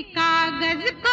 कागज़ को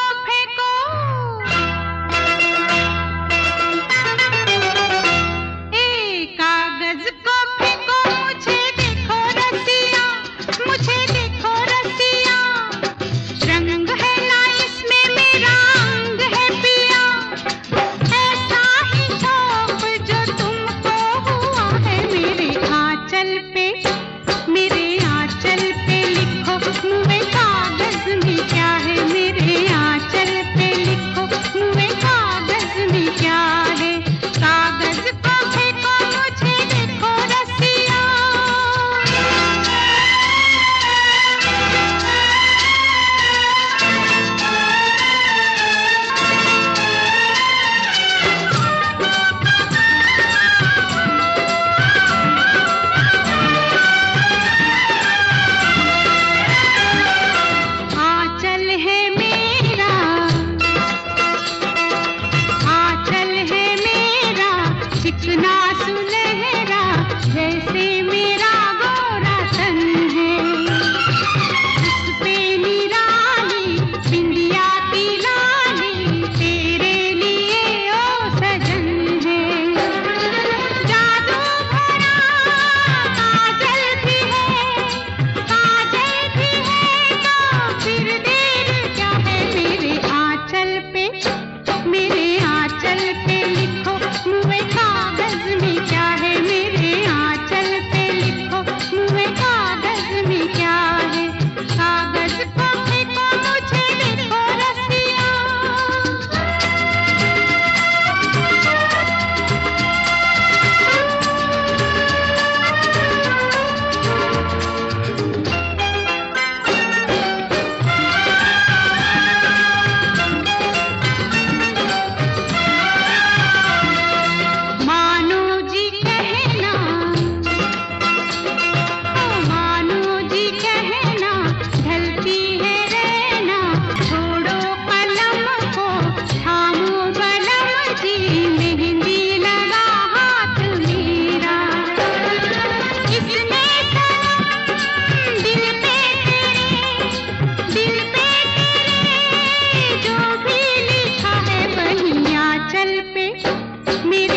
me